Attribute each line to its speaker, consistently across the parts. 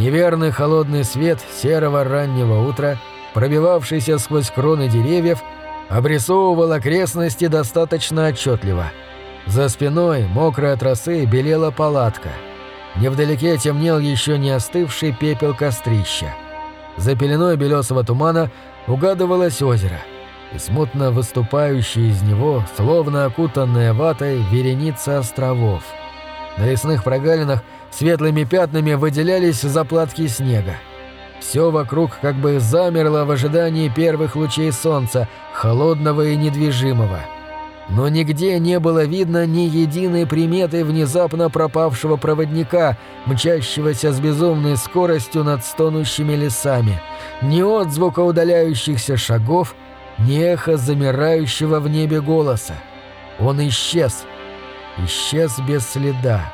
Speaker 1: Неверный холодный свет серого раннего утра, пробивавшийся сквозь кроны деревьев, обрисовывал окрестности достаточно отчетливо. За спиной, мокрая от росы, белела палатка. Невдалеке темнел еще не остывший пепел кострища. За пеленой белесого тумана угадывалось озеро, и смутно выступающие из него, словно окутанная ватой, вереница островов. На лесных прогалинах светлыми пятнами выделялись заплатки снега. Все вокруг как бы замерло в ожидании первых лучей солнца, холодного и недвижимого. Но нигде не было видно ни единой приметы внезапно пропавшего проводника, мчащегося с безумной скоростью над стонущими лесами, ни отзвука удаляющихся шагов, ни эхо замирающего в небе голоса. Он исчез. Исчез без следа.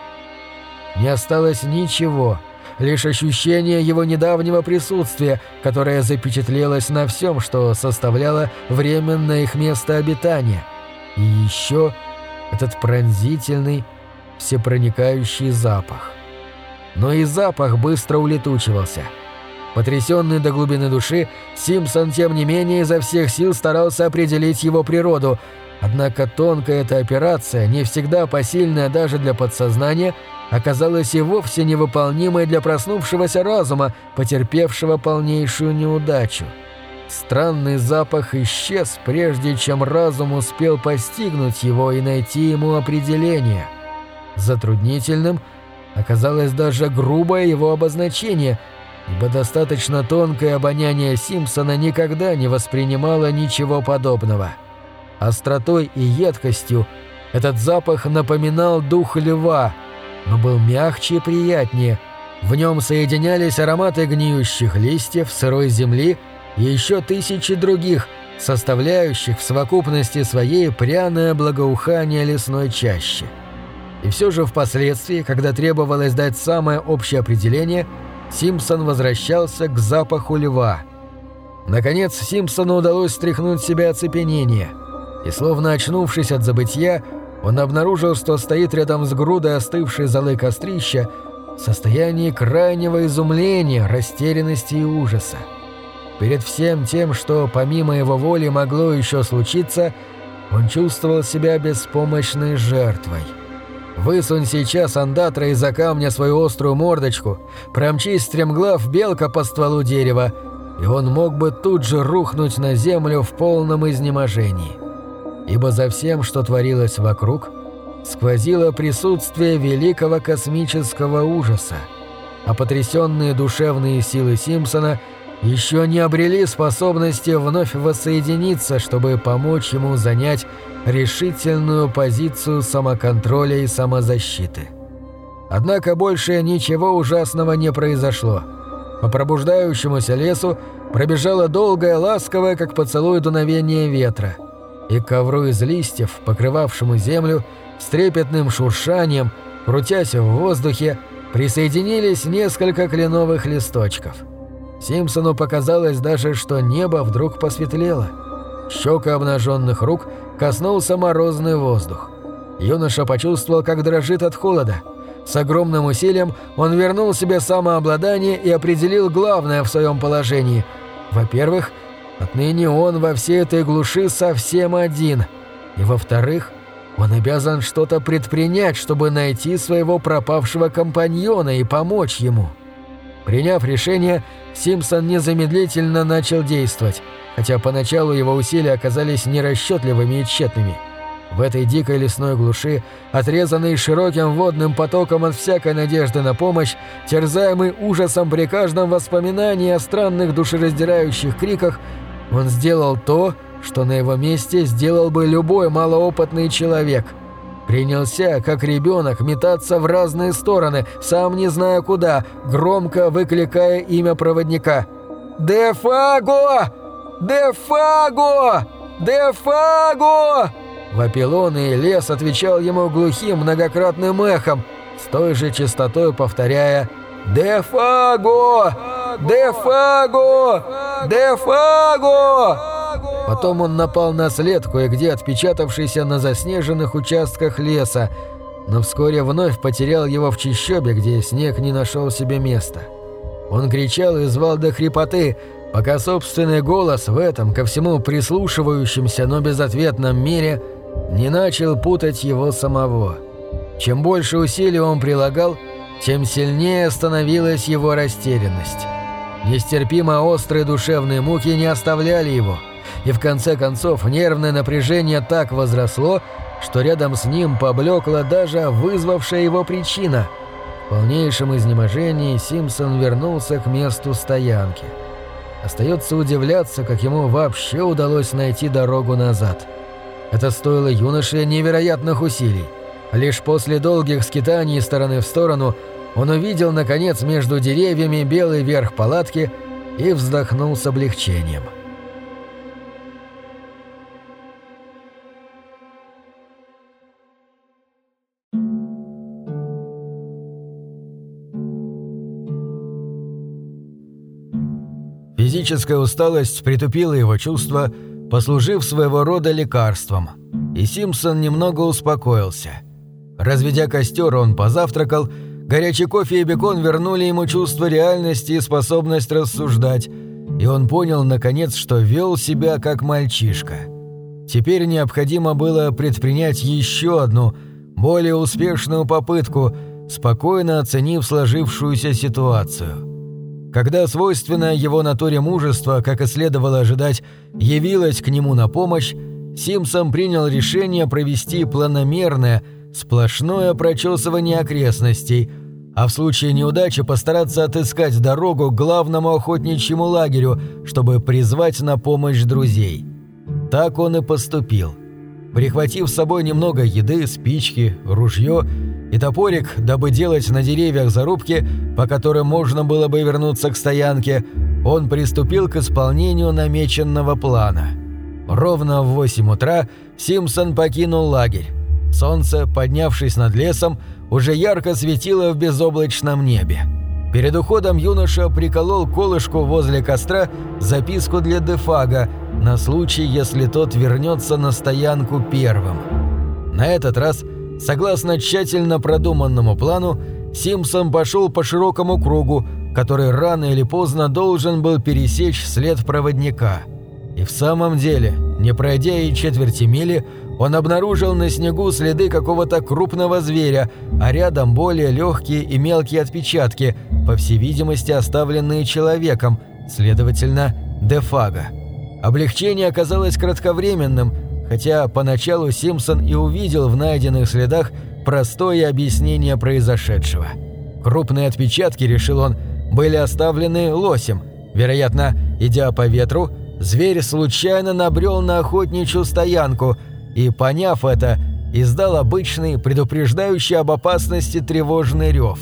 Speaker 1: Не осталось ничего — лишь ощущение его недавнего присутствия, которое запечатлелось на всем, что составляло временное их место обитания. И еще этот пронзительный, всепроникающий запах. Но и запах быстро улетучивался. Потрясенный до глубины души, Симпсон, тем не менее, изо всех сил старался определить его природу, однако тонкая эта операция, не всегда посильная даже для подсознания, оказалась и вовсе невыполнимой для проснувшегося разума, потерпевшего полнейшую неудачу. Странный запах исчез, прежде чем разум успел постигнуть его и найти ему определение. Затруднительным оказалось даже грубое его обозначение, ибо достаточно тонкое обоняние Симпсона никогда не воспринимало ничего подобного. Остротой и едкостью этот запах напоминал дух льва — но был мягче и приятнее. В нем соединялись ароматы гниющих листьев, сырой земли и еще тысячи других, составляющих в совокупности своей пряное благоухание лесной чащи. И все же впоследствии, когда требовалось дать самое общее определение, Симпсон возвращался к запаху льва. Наконец Симпсону удалось стряхнуть себя оцепенение, и словно очнувшись от забытья, он обнаружил, что стоит рядом с грудой остывшей золы кострища в состоянии крайнего изумления, растерянности и ужаса. Перед всем тем, что помимо его воли могло еще случиться, он чувствовал себя беспомощной жертвой. Высунь сейчас андатра из-за камня свою острую мордочку, промчись стремглав белка по стволу дерева, и он мог бы тут же рухнуть на землю в полном изнеможении ибо за всем, что творилось вокруг, сквозило присутствие великого космического ужаса, а потрясенные душевные силы Симпсона еще не обрели способности вновь воссоединиться, чтобы помочь ему занять решительную позицию самоконтроля и самозащиты. Однако больше ничего ужасного не произошло. По пробуждающемуся лесу пробежало долгое, ласковое, как поцелуй дуновение ветра – и ковру из листьев, покрывавшему землю, с трепетным шуршанием, крутясь в воздухе, присоединились несколько кленовых листочков. Симпсону показалось даже, что небо вдруг посветлело. Щека обнаженных рук коснулся морозный воздух. Юноша почувствовал, как дрожит от холода. С огромным усилием он вернул себе самообладание и определил главное в своем положении. Во-первых, Отныне он во всей этой глуши совсем один. И во-вторых, он обязан что-то предпринять, чтобы найти своего пропавшего компаньона и помочь ему. Приняв решение, Симпсон незамедлительно начал действовать, хотя поначалу его усилия оказались нерасчетливыми и тщетными. В этой дикой лесной глуши, отрезанный широким водным потоком от всякой надежды на помощь, терзаемый ужасом при каждом воспоминании о странных душераздирающих криках, он сделал то, что на его месте сделал бы любой малоопытный человек. Принялся, как ребенок, метаться в разные стороны, сам не зная куда, громко выкликая имя проводника. «Дефаго! Дефаго! Дефаго!» Вопил он, и лес отвечал ему глухим многократным эхом, с той же частотой повторяя «Дефаго! Дефаго! Дефаго!» Потом он напал на след, кое-где отпечатавшийся на заснеженных участках леса, но вскоре вновь потерял его в чищобе, где снег не нашел себе места. Он кричал и звал до хрипоты, пока собственный голос в этом ко всему прислушивающемся, но безответном мире не начал путать его самого. Чем больше усилий он прилагал, тем сильнее становилась его растерянность. Нестерпимо острые душевные муки не оставляли его, и в конце концов нервное напряжение так возросло, что рядом с ним поблекла даже вызвавшая его причина. В полнейшем изнеможении Симпсон вернулся к месту стоянки. Остается удивляться, как ему вообще удалось найти дорогу назад. Это стоило юноше невероятных усилий. Лишь после долгих скитаний стороны в сторону он увидел, наконец, между деревьями белый верх палатки и вздохнул с облегчением. Физическая усталость притупила его чувства, послужив своего рода лекарством, и Симпсон немного успокоился. Разведя костер, он позавтракал, горячий кофе и бекон вернули ему чувство реальности и способность рассуждать, и он понял, наконец, что вел себя как мальчишка. Теперь необходимо было предпринять еще одну, более успешную попытку, спокойно оценив сложившуюся ситуацию. Когда свойственное его натуре мужество, как и следовало ожидать, явилось к нему на помощь, Симпсон принял решение провести планомерное, сплошное прочесывание окрестностей, а в случае неудачи постараться отыскать дорогу к главному охотничьему лагерю, чтобы призвать на помощь друзей. Так он и поступил. Прихватив с собой немного еды, спички, ружье и топорик, дабы делать на деревьях зарубки, по которым можно было бы вернуться к стоянке, он приступил к исполнению намеченного плана. Ровно в 8 утра Симпсон покинул лагерь. Солнце, поднявшись над лесом, уже ярко светило в безоблачном небе. Перед уходом юноша приколол колышку возле костра записку для Дефага на случай, если тот вернется на стоянку первым. На этот раз – Согласно тщательно продуманному плану, Симпсон пошел по широкому кругу, который рано или поздно должен был пересечь след проводника. И в самом деле, не пройдя и четверти мили, он обнаружил на снегу следы какого-то крупного зверя, а рядом более легкие и мелкие отпечатки, по всей видимости оставленные человеком, следовательно, дефага. Облегчение оказалось кратковременным – хотя поначалу Симпсон и увидел в найденных следах простое объяснение произошедшего. Крупные отпечатки, решил он, были оставлены лосем. Вероятно, идя по ветру, зверь случайно набрел на охотничью стоянку и, поняв это, издал обычный, предупреждающий об опасности тревожный рев.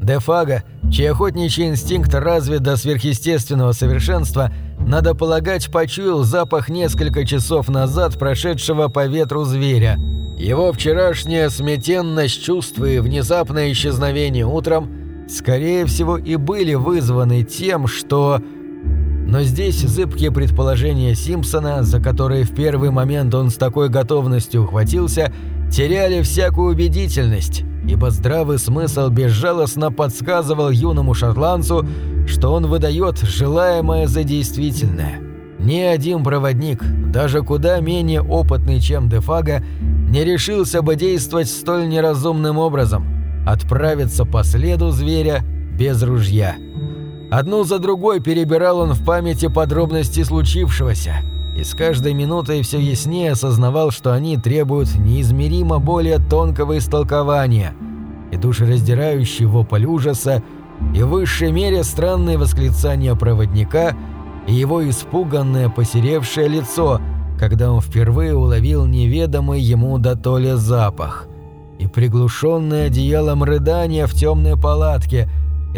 Speaker 1: Дефага, чей охотничий инстинкт развит до сверхъестественного совершенства – надо полагать, почуял запах несколько часов назад прошедшего по ветру зверя. Его вчерашняя сметенность чувств и внезапное исчезновение утром, скорее всего, и были вызваны тем, что... Но здесь зыбкие предположения Симпсона, за которые в первый момент он с такой готовностью ухватился, теряли всякую убедительность, ибо здравый смысл безжалостно подсказывал юному шотландцу, что он выдает желаемое за действительное. Ни один проводник, даже куда менее опытный, чем Дефага, не решился бы действовать столь неразумным образом, отправиться по следу зверя без ружья. Одну за другой перебирал он в памяти подробности случившегося, и с каждой минутой все яснее осознавал, что они требуют неизмеримо более тонкого истолкования, и душераздирающий вопль ужаса – и в высшей мере странные восклицания проводника и его испуганное посеревшее лицо, когда он впервые уловил неведомый ему до толи запах, и приглушенное одеялом рыдание в темной палатке,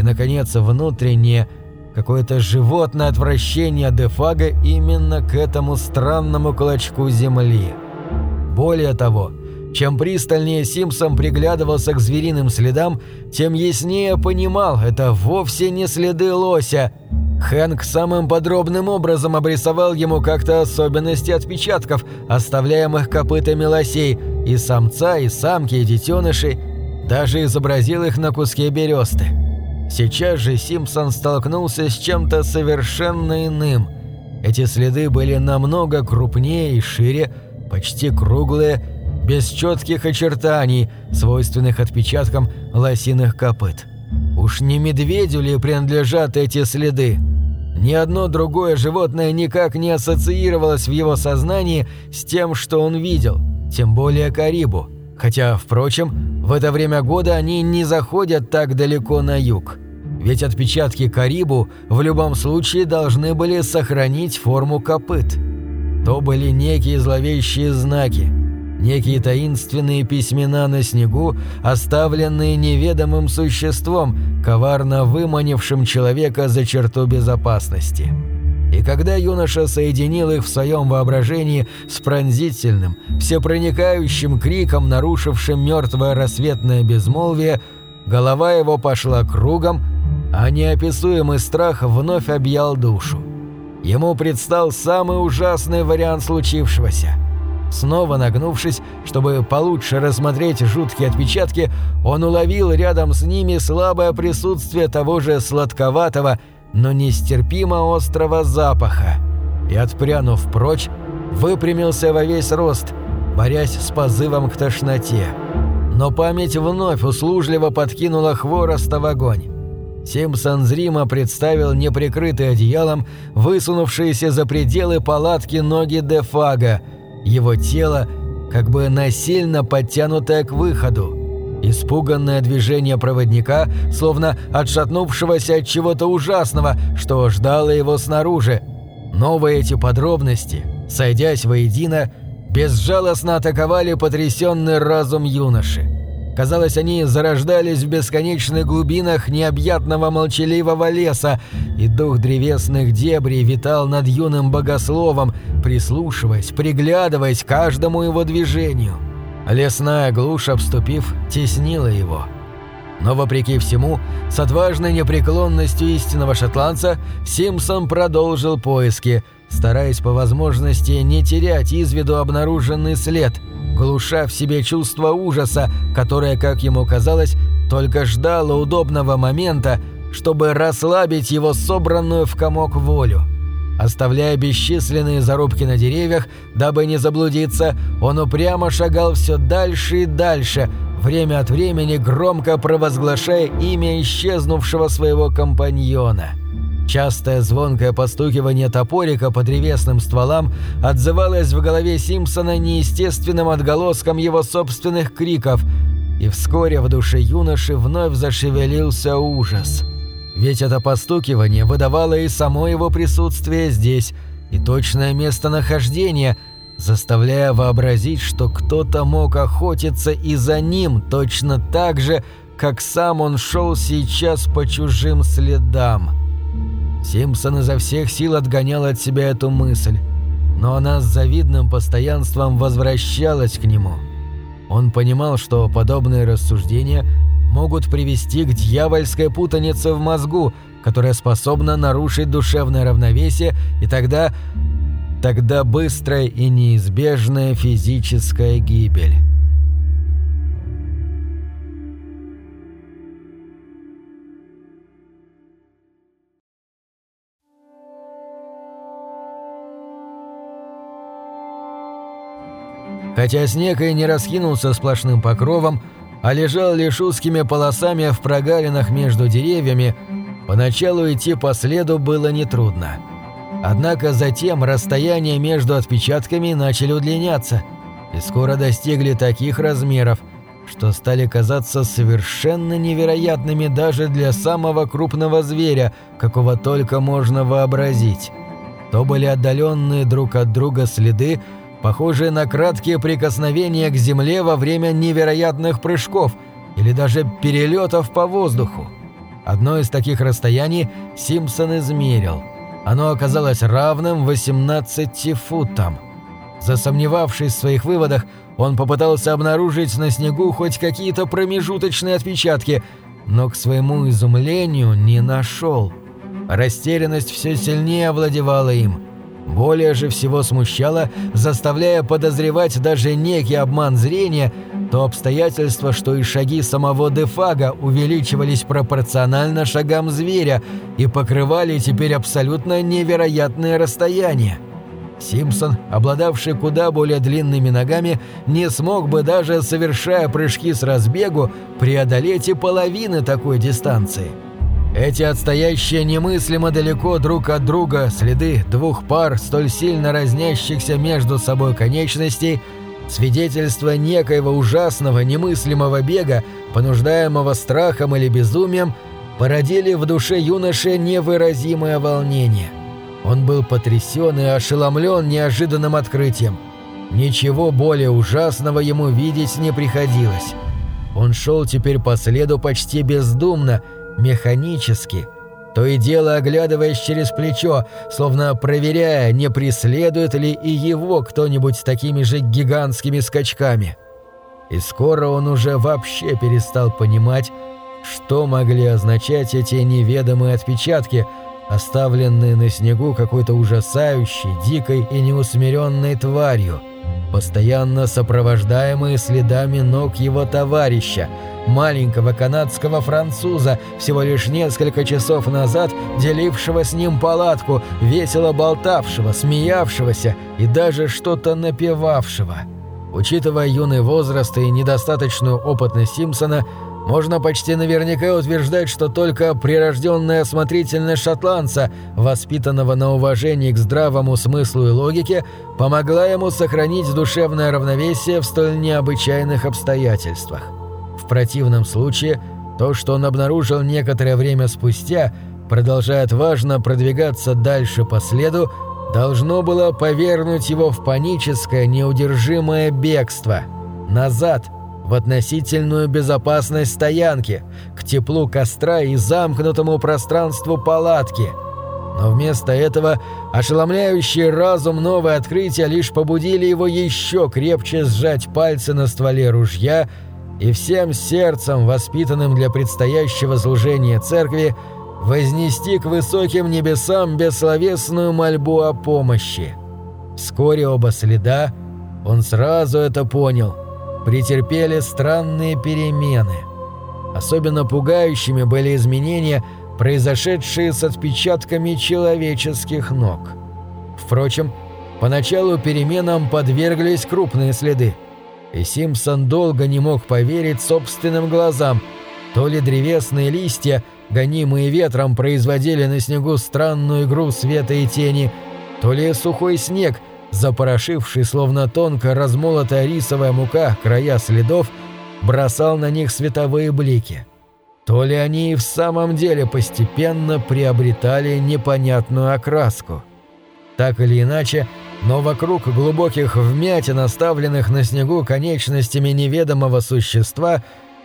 Speaker 1: и, наконец, внутреннее, какое-то животное отвращение Дефага именно к этому странному клочку земли. Более того, чем пристальнее Симпсон приглядывался к звериным следам, тем яснее понимал, это вовсе не следы лося. Хэнк самым подробным образом обрисовал ему как-то особенности отпечатков, оставляемых копытами лосей, и самца, и самки, и детенышей, даже изобразил их на куске бересты. Сейчас же Симпсон столкнулся с чем-то совершенно иным. Эти следы были намного крупнее и шире, почти круглые, без четких очертаний, свойственных отпечаткам лосиных копыт. Уж не медведю ли принадлежат эти следы? Ни одно другое животное никак не ассоциировалось в его сознании с тем, что он видел, тем более Карибу. Хотя, впрочем, в это время года они не заходят так далеко на юг. Ведь отпечатки Карибу в любом случае должны были сохранить форму копыт. То были некие зловещие знаки, некие таинственные письмена на снегу, оставленные неведомым существом, коварно выманившим человека за черту безопасности. И когда юноша соединил их в своем воображении с пронзительным, всепроникающим криком, нарушившим мертвое рассветное безмолвие, голова его пошла кругом, а неописуемый страх вновь объял душу. Ему предстал самый ужасный вариант случившегося. Снова нагнувшись, чтобы получше рассмотреть жуткие отпечатки, он уловил рядом с ними слабое присутствие того же сладковатого, но нестерпимо острого запаха, и, отпрянув прочь, выпрямился во весь рост, борясь с позывом к тошноте. Но память вновь услужливо подкинула хвороста в огонь. Симпсон зримо представил неприкрытый одеялом высунувшиеся за пределы палатки ноги Дефага, его тело как бы насильно подтянутое к выходу. Испуганное движение проводника, словно отшатнувшегося от чего-то ужасного, что ждало его снаружи. Новые эти подробности, сойдясь воедино, безжалостно атаковали потрясенный разум юноши. Казалось, они зарождались в бесконечных глубинах необъятного молчаливого леса, и дух древесных дебрей витал над юным богословом, прислушиваясь, приглядываясь каждому его движению. Лесная глушь, обступив, теснила его. Но вопреки всему, с отважной непреклонностью истинного шотландца, Симпсон продолжил поиски, стараясь по возможности не терять из виду обнаруженный след, глуша в себе чувство ужаса, которое, как ему казалось, только ждало удобного момента, чтобы расслабить его собранную в комок волю. Оставляя бесчисленные зарубки на деревьях, дабы не заблудиться, он упрямо шагал все дальше и дальше, время от времени громко провозглашая имя исчезнувшего своего компаньона. Частое звонкое постукивание топорика по древесным стволам отзывалось в голове Симпсона неестественным отголоском его собственных криков, и вскоре в душе юноши вновь зашевелился ужас – ведь это постукивание выдавало и само его присутствие здесь, и точное местонахождение, заставляя вообразить, что кто-то мог охотиться и за ним точно так же, как сам он шел сейчас по чужим следам. Симпсон изо всех сил отгонял от себя эту мысль, но она с завидным постоянством возвращалась к нему. Он понимал, что подобные рассуждения – могут привести к дьявольской путанице в мозгу, которая способна нарушить душевное равновесие, и тогда... тогда быстрая и неизбежная физическая гибель. Хотя снег и не раскинулся сплошным покровом, а лежал лишь узкими полосами в прогалинах между деревьями, поначалу идти по следу было нетрудно. Однако затем расстояния между отпечатками начали удлиняться и скоро достигли таких размеров, что стали казаться совершенно невероятными даже для самого крупного зверя, какого только можно вообразить. То были отдаленные друг от друга следы, похожие на краткие прикосновения к земле во время невероятных прыжков или даже перелетов по воздуху. Одно из таких расстояний Симпсон измерил. Оно оказалось равным 18 футам. Засомневавшись в своих выводах, он попытался обнаружить на снегу хоть какие-то промежуточные отпечатки, но к своему изумлению не нашел. Растерянность все сильнее овладевала им – Более же всего смущало, заставляя подозревать даже некий обман зрения, то обстоятельство, что и шаги самого Дефага увеличивались пропорционально шагам зверя и покрывали теперь абсолютно невероятное расстояние. Симпсон, обладавший куда более длинными ногами, не смог бы даже, совершая прыжки с разбегу, преодолеть и половины такой дистанции. Эти отстоящие немыслимо далеко друг от друга следы двух пар столь сильно разнящихся между собой конечностей – свидетельство некоего ужасного немыслимого бега, понуждаемого страхом или безумием, породили в душе юноши невыразимое волнение. Он был потрясен и ошеломлен неожиданным открытием. Ничего более ужасного ему видеть не приходилось. Он шел теперь по следу почти бездумно, механически – то и дело оглядываясь через плечо, словно проверяя, не преследует ли и его кто-нибудь с такими же гигантскими скачками. И скоро он уже вообще перестал понимать, что могли означать эти неведомые отпечатки, оставленные на снегу какой-то ужасающей, дикой и неусмиренной тварью, постоянно сопровождаемые следами ног его товарища – маленького канадского француза, всего лишь несколько часов назад делившего с ним палатку, весело болтавшего, смеявшегося и даже что-то напевавшего. Учитывая юный возраст и недостаточную опытность Симпсона, можно почти наверняка утверждать, что только прирожденная осмотрительность шотландца, воспитанного на уважении к здравому смыслу и логике, помогла ему сохранить душевное равновесие в столь необычайных обстоятельствах противном случае то, что он обнаружил некоторое время спустя, продолжая отважно продвигаться дальше по следу, должно было повернуть его в паническое, неудержимое бегство. Назад, в относительную безопасность стоянки, к теплу костра и замкнутому пространству палатки. Но вместо этого ошеломляющий разум новое открытия лишь побудили его еще крепче сжать пальцы на стволе ружья и всем сердцем, воспитанным для предстоящего служения церкви, вознести к высоким небесам бессловесную мольбу о помощи. Вскоре оба следа, он сразу это понял, претерпели странные перемены. Особенно пугающими были изменения, произошедшие с отпечатками человеческих ног. Впрочем, поначалу переменам подверглись крупные следы – и Симпсон долго не мог поверить собственным глазам. То ли древесные листья, гонимые ветром, производили на снегу странную игру света и тени, то ли сухой снег, запорошивший словно тонко размолотая рисовая мука края следов, бросал на них световые блики. То ли они и в самом деле постепенно приобретали непонятную окраску. Так или иначе, но вокруг глубоких вмятин, оставленных на снегу конечностями неведомого существа,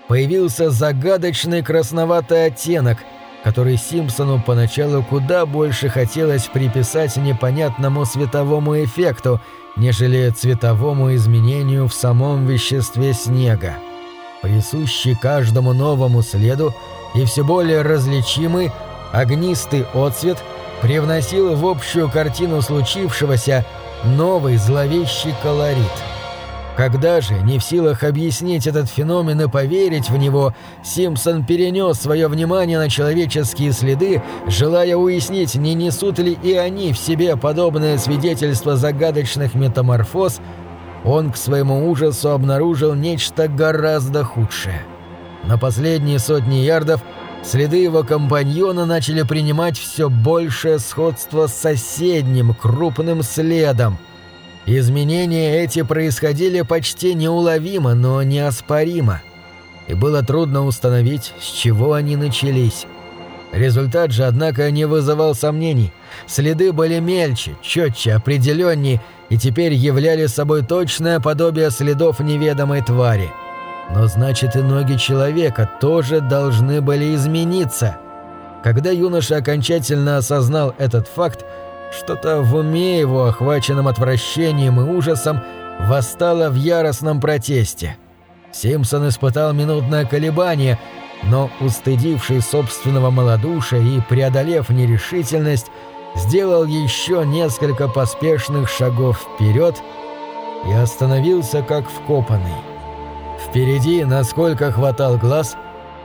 Speaker 1: появился загадочный красноватый оттенок, который Симпсону поначалу куда больше хотелось приписать непонятному световому эффекту, нежели цветовому изменению в самом веществе снега. Присущий каждому новому следу и все более различимый огнистый отцвет привносил в общую картину случившегося новый зловещий колорит. Когда же, не в силах объяснить этот феномен и поверить в него, Симпсон перенес свое внимание на человеческие следы, желая уяснить, не несут ли и они в себе подобное свидетельство загадочных метаморфоз, он к своему ужасу обнаружил нечто гораздо худшее. На последние сотни ярдов следы его компаньона начали принимать все большее сходство с соседним крупным следом. Изменения эти происходили почти неуловимо, но неоспоримо. И было трудно установить, с чего они начались. Результат же, однако, не вызывал сомнений. Следы были мельче, четче, определеннее и теперь являли собой точное подобие следов неведомой твари – но значит и ноги человека тоже должны были измениться. Когда юноша окончательно осознал этот факт, что-то в уме его, охваченном отвращением и ужасом, восстало в яростном протесте. Симпсон испытал минутное колебание, но, устыдивший собственного малодушия и преодолев нерешительность, сделал еще несколько поспешных шагов вперед и остановился как вкопанный. Впереди, насколько хватал глаз,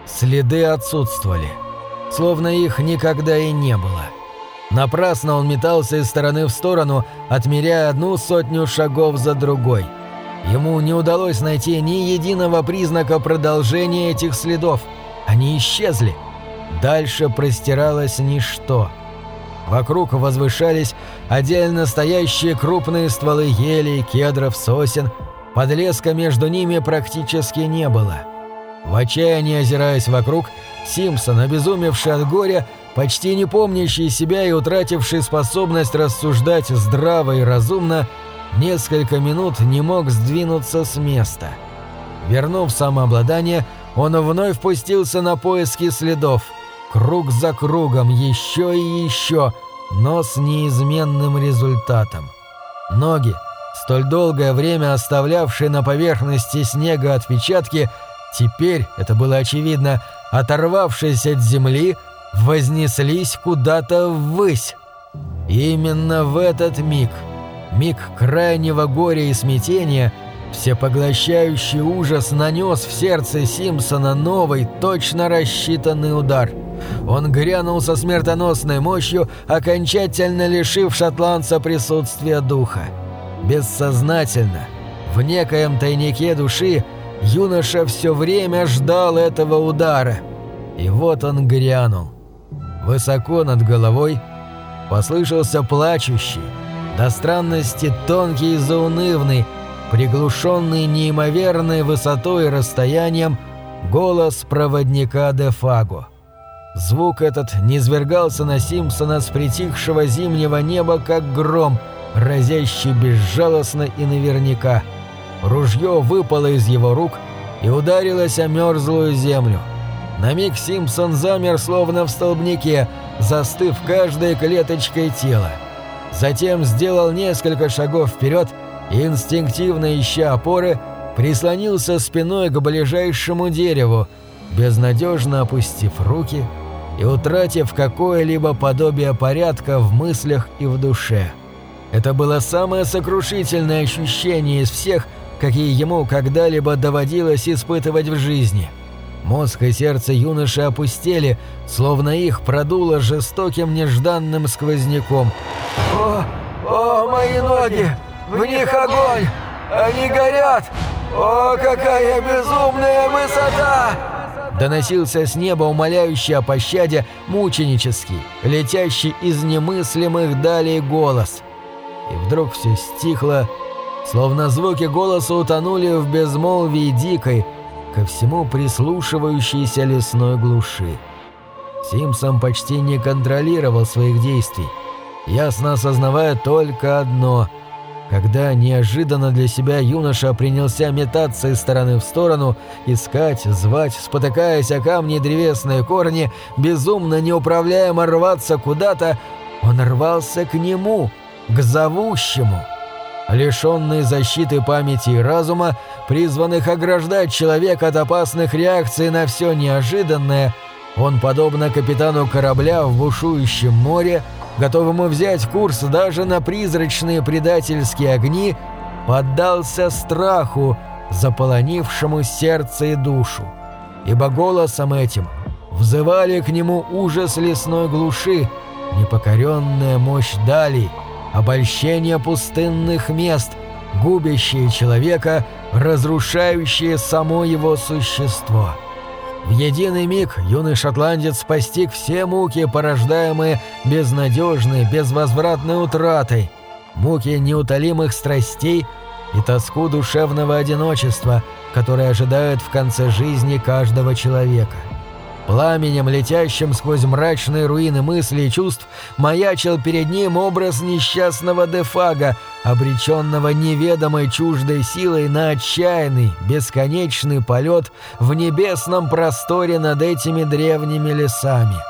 Speaker 1: следы отсутствовали, словно их никогда и не было. Напрасно он метался из стороны в сторону, отмеряя одну сотню шагов за другой. Ему не удалось найти ни единого признака продолжения этих следов. Они исчезли. Дальше простиралось ничто. Вокруг возвышались отдельно стоящие крупные стволы елей, кедров, сосен. Подлеска между ними практически не было. В отчаянии озираясь вокруг, Симпсон, обезумевший от горя, почти не помнящий себя и утративший способность рассуждать здраво и разумно, несколько минут не мог сдвинуться с места. Вернув самообладание, он вновь пустился на поиски следов. Круг за кругом, еще и еще, но с неизменным результатом. Ноги, столь долгое время оставлявшие на поверхности снега отпечатки, теперь, это было очевидно, оторвавшись от земли, вознеслись куда-то ввысь. именно в этот миг, миг крайнего горя и смятения, всепоглощающий ужас нанес в сердце Симпсона новый, точно рассчитанный удар. Он грянул со смертоносной мощью, окончательно лишив шотландца присутствия духа. Бессознательно, в некоем тайнике души, юноша все время ждал этого удара. И вот он грянул. Высоко над головой послышался плачущий, до странности тонкий и заунывный, приглушенный неимоверной высотой и расстоянием, голос проводника Дефаго. Звук этот низвергался на Симпсона с притихшего зимнего неба, как гром, разящий безжалостно и наверняка. Ружье выпало из его рук и ударилось о мерзлую землю. На миг Симпсон замер словно в столбнике, застыв каждой клеточкой тела. Затем сделал несколько шагов вперед и, инстинктивно ища опоры, прислонился спиной к ближайшему дереву, безнадежно опустив руки и утратив какое-либо подобие порядка в мыслях и в душе. Это было самое сокрушительное ощущение из всех, какие ему когда-либо доводилось испытывать в жизни – Мозг и сердце юноши опустели, словно их продуло жестоким нежданным сквозняком.
Speaker 2: «О, о, мои ноги! В них огонь! Они горят! О, какая безумная высота!»
Speaker 1: Доносился с неба умоляющий о пощаде мученический, летящий из немыслимых далей голос. И вдруг все стихло, словно звуки голоса утонули в безмолвии дикой, ко всему прислушивающейся лесной глуши. Симпсон почти не контролировал своих действий, ясно осознавая только одно – когда неожиданно для себя юноша принялся метаться из стороны в сторону, искать, звать, спотыкаясь о камни и древесные корни, безумно неуправляемо рваться куда-то, он рвался к нему, к зовущему – лишенный защиты памяти и разума, призванных ограждать человека от опасных реакций на все неожиданное, он, подобно капитану корабля в бушующем море, готовому взять курс даже на призрачные предательские огни, поддался страху, заполонившему сердце и душу. Ибо голосом этим взывали к нему ужас лесной глуши, непокоренная мощь дали — обольщение пустынных мест, губящие человека, разрушающие само его существо. В единый миг юный шотландец постиг все муки, порождаемые безнадежной, безвозвратной утратой, муки неутолимых страстей и тоску душевного одиночества, которое ожидает в конце жизни каждого человека. Пламенем, летящим сквозь мрачные руины мыслей и чувств, маячил перед ним образ несчастного Дефага, обреченного неведомой чуждой силой на отчаянный, бесконечный полет в небесном просторе над этими древними лесами.